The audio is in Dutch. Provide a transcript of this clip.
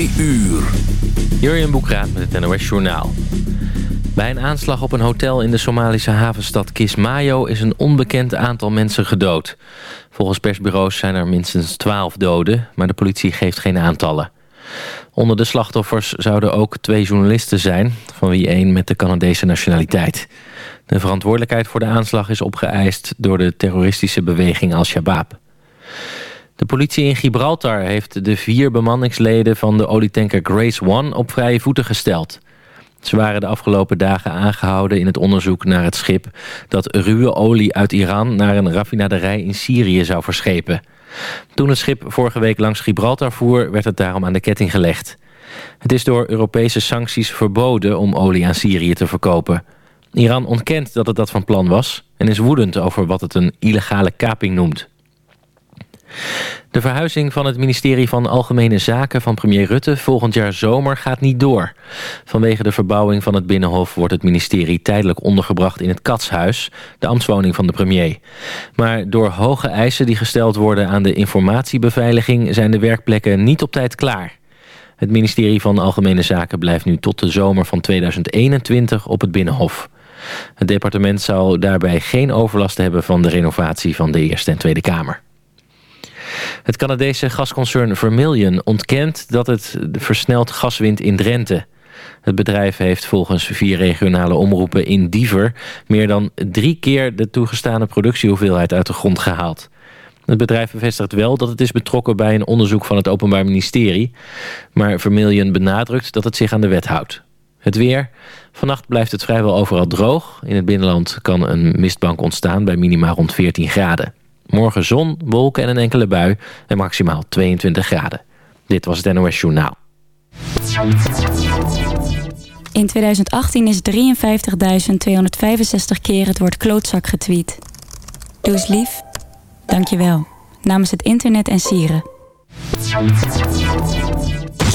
Twee uur. Jurjen Boekraat met het NOS Journaal. Bij een aanslag op een hotel in de Somalische havenstad Kismayo... is een onbekend aantal mensen gedood. Volgens persbureaus zijn er minstens twaalf doden... maar de politie geeft geen aantallen. Onder de slachtoffers zouden ook twee journalisten zijn... van wie één met de Canadese nationaliteit. De verantwoordelijkheid voor de aanslag is opgeëist... door de terroristische beweging Al-Shabaab. De politie in Gibraltar heeft de vier bemanningsleden van de olietanker Grace One op vrije voeten gesteld. Ze waren de afgelopen dagen aangehouden in het onderzoek naar het schip... dat ruwe olie uit Iran naar een raffinaderij in Syrië zou verschepen. Toen het schip vorige week langs Gibraltar voer... werd het daarom aan de ketting gelegd. Het is door Europese sancties verboden om olie aan Syrië te verkopen. Iran ontkent dat het dat van plan was... en is woedend over wat het een illegale kaping noemt. De verhuizing van het ministerie van Algemene Zaken van premier Rutte volgend jaar zomer gaat niet door. Vanwege de verbouwing van het Binnenhof wordt het ministerie tijdelijk ondergebracht in het Katshuis, de ambtswoning van de premier. Maar door hoge eisen die gesteld worden aan de informatiebeveiliging zijn de werkplekken niet op tijd klaar. Het ministerie van Algemene Zaken blijft nu tot de zomer van 2021 op het Binnenhof. Het departement zou daarbij geen overlast hebben van de renovatie van de Eerste en Tweede Kamer. Het Canadese gasconcern Vermilion ontkent dat het versneld gas wint in Drenthe. Het bedrijf heeft volgens vier regionale omroepen in Diever... meer dan drie keer de toegestane productiehoeveelheid uit de grond gehaald. Het bedrijf bevestigt wel dat het is betrokken bij een onderzoek van het Openbaar Ministerie. Maar Vermilion benadrukt dat het zich aan de wet houdt. Het weer. Vannacht blijft het vrijwel overal droog. In het binnenland kan een mistbank ontstaan bij minima rond 14 graden. Morgen zon, wolken en een enkele bui en maximaal 22 graden. Dit was het NOS Journaal. In 2018 is 53.265 keer het woord klootzak getweet. Doe eens lief. Dank je wel. Namens het internet en sieren.